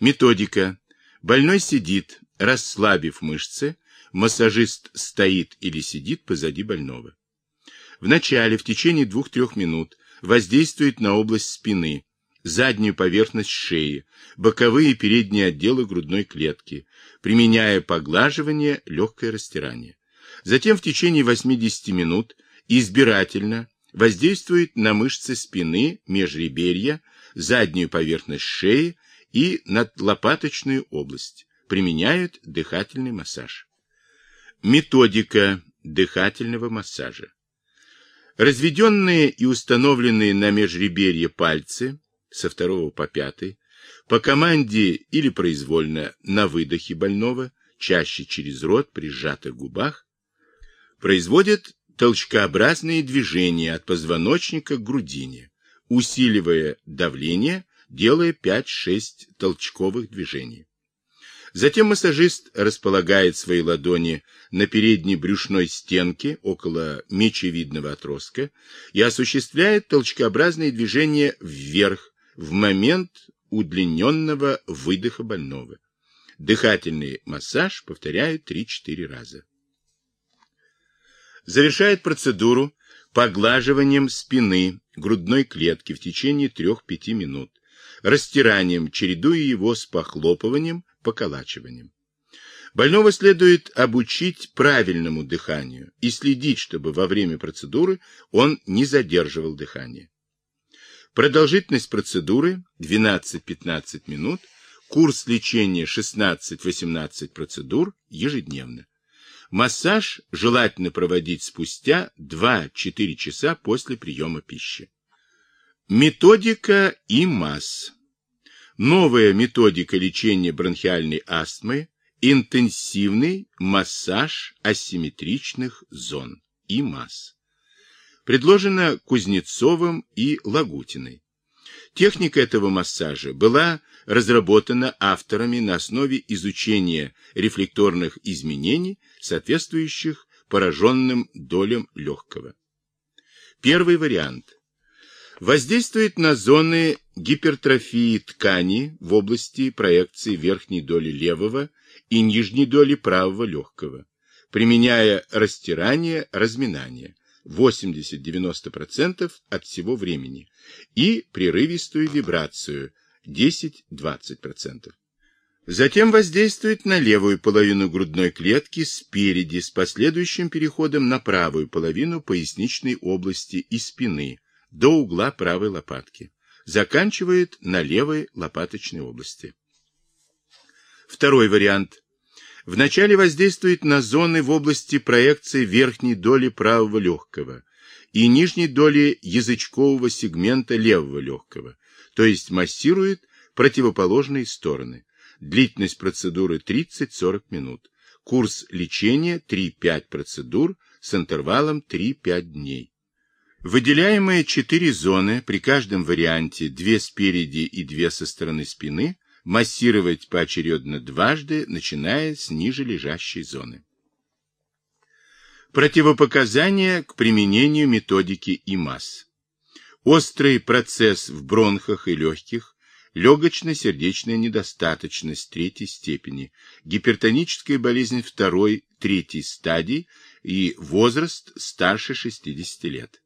Методика. Больной сидит, расслабив мышцы, массажист стоит или сидит позади больного. Вначале, в течение 2-3 минут, воздействует на область спины, заднюю поверхность шеи, боковые и передние отделы грудной клетки, применяя поглаживание, легкое растирание. Затем в течение 80 минут избирательно воздействует на мышцы спины, межреберья, заднюю поверхность шеи и надлопаточную область. Применяют дыхательный массаж. Методика дыхательного массажа. Разведенные и установленные на межреберье пальцы со второго по пятый по команде или произвольно на выдохе больного, чаще через рот при сжатых губах, производят толчкообразные движения от позвоночника к грудине, усиливая давление, делая 5-6 толчковых движений. Затем массажист располагает свои ладони на передней брюшной стенке около мечевидного отростка и осуществляет толчкообразные движения вверх в момент удлиненного выдоха больного. Дыхательный массаж повторяют 3-4 раза. Завершает процедуру поглаживанием спины, грудной клетки в течение 3-5 минут, растиранием, чередуя его с похлопыванием, поколачиванием. Больного следует обучить правильному дыханию и следить, чтобы во время процедуры он не задерживал дыхание. Продолжительность процедуры 12-15 минут, курс лечения 16-18 процедур ежедневно. Массаж желательно проводить спустя 2-4 часа после приема пищи. Методика ИМАС. Новая методика лечения бронхиальной астмы – интенсивный массаж асимметричных зон ИМАС. Предложена Кузнецовым и Лагутиной. Техника этого массажа была разработана авторами на основе изучения рефлекторных изменений, соответствующих пораженным долям легкого. Первый вариант. Воздействует на зоны гипертрофии ткани в области проекции верхней доли левого и нижней доли правого легкого, применяя растирание, разминание 80-90% от всего времени и прерывистую вибрацию 10-20%. Затем воздействует на левую половину грудной клетки спереди с последующим переходом на правую половину поясничной области и спины до угла правой лопатки. Заканчивает на левой лопаточной области. Второй вариант. Вначале воздействует на зоны в области проекции верхней доли правого легкого и нижней доли язычкового сегмента левого легкого, то есть массирует противоположные стороны. Длительность процедуры 30-40 минут. Курс лечения 3-5 процедур с интервалом 3-5 дней. Выделяемые четыре зоны, при каждом варианте две спереди и две со стороны спины, массировать поочередно дважды, начиная с ниже лежащей зоны. Противопоказания к применению методики ИМАС. Острый процесс в бронхах и легких, легочно-сердечная недостаточность третьей степени, гипертоническая болезнь второй, третьей стадии и возраст старше 60 лет.